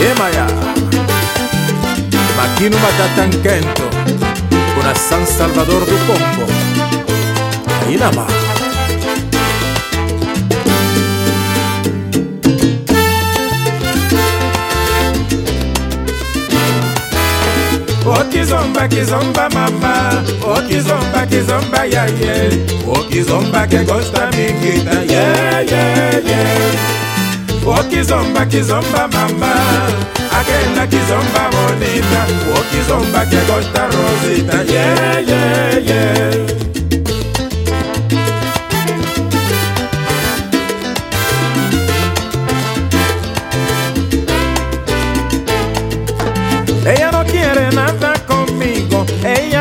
Emaya Maquino Matatanquento Una San Salvador do Pombo Ainamá Okizomba kizomba mama, okizomba kizomba ya ye, okizomba que gosta me quita, yeah yeah yeah. Wokizomba kizomba mama Agenda kizomba bonita. Wokizomba que gosta rosita. Yeah, yeah, yeah.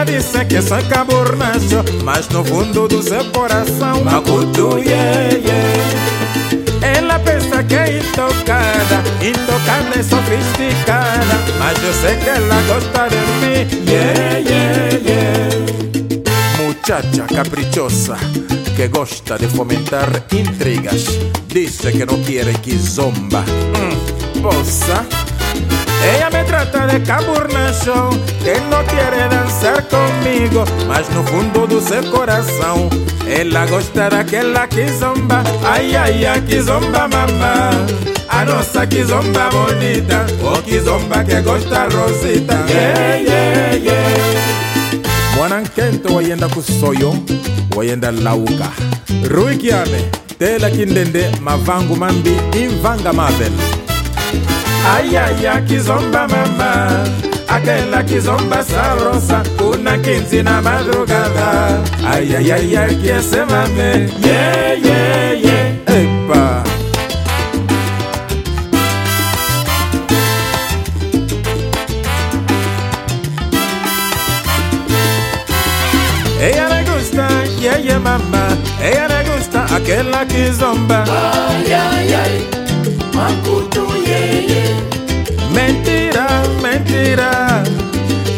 Disse que essa cabornacha, mas no fundo do seu coração, Macuto, yeah, yeah. Ela pensa que é intocada, intocada sofisticada, mas eu sei que ela gosta de mim, yeah, yeah, yeah. Muchacha caprichosa que gosta de fomentar intrigas Dice que no quiere mm, Posa Ella me trata de caburnacho, que no quiere dançar comigo, mas no fundo do seu coração, ela gosta daquela kizomba, ai ai ai kizomba mamá, a nossa kizomba bonita, o kizomba que gosta rosita, yeah yeah yeah. Mwanankento wayenda kusoyo wayenda lauka ruikiame tela kindende mavangu mambi imvanga mavel ayaya kizomba mama. Akaela kizomba sarosa kuna kinzi na madrugada. Ayayaya kiesemame yeyeye epa. Ella le gusta, yeye mama, ella le gusta aquella kizomba. Ay, ay, ay. Makutu yeye. Mentira, mentira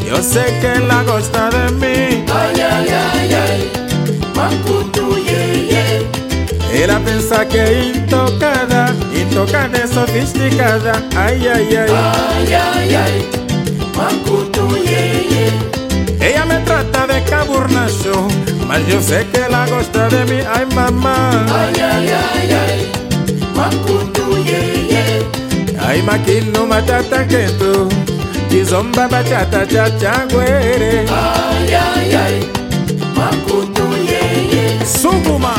Yo sé que ela gosta de mí Ay, ay, ay, ay, makutu yeye. Ela pensa que intocada Intocada e sofisticada Ay, ay, ay Ay, ay, ay, makutu yeye. Ella me trata de caburnacho, mas eu sei que ela gosta de mamã. Ay, ay, ay, ay, Ai maquino matata quento, kizomba batata chachaguere. Ay, ay, ay, makutu yeye. Suguma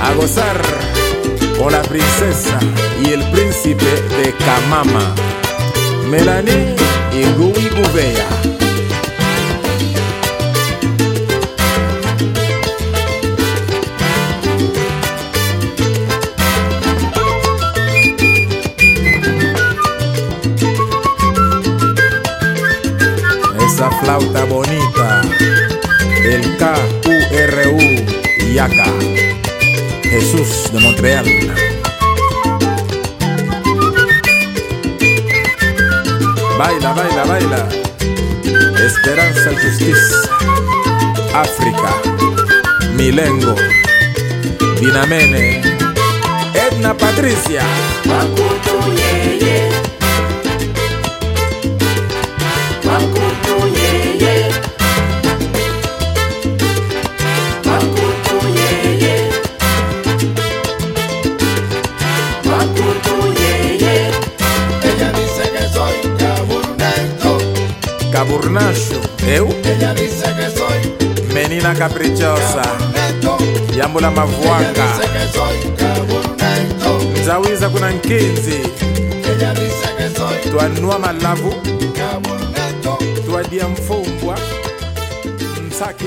A gozar con la princesa y el príncipe de Kamama Melanie y Gui flauta bonita. Del KURU Yaka Jesús de Montreal. Baila, baila, baila. Esperanza Justice África. Milengo. Dinamene. Edna Patricia. Makutu. Makutu Purnacio. Eu? Ella dice que soy menina caprichosa. Yambo la mavuaka. Mzawiza kuna nkinzi. Twanua malavu. Twadia mfumbwa. Msaki.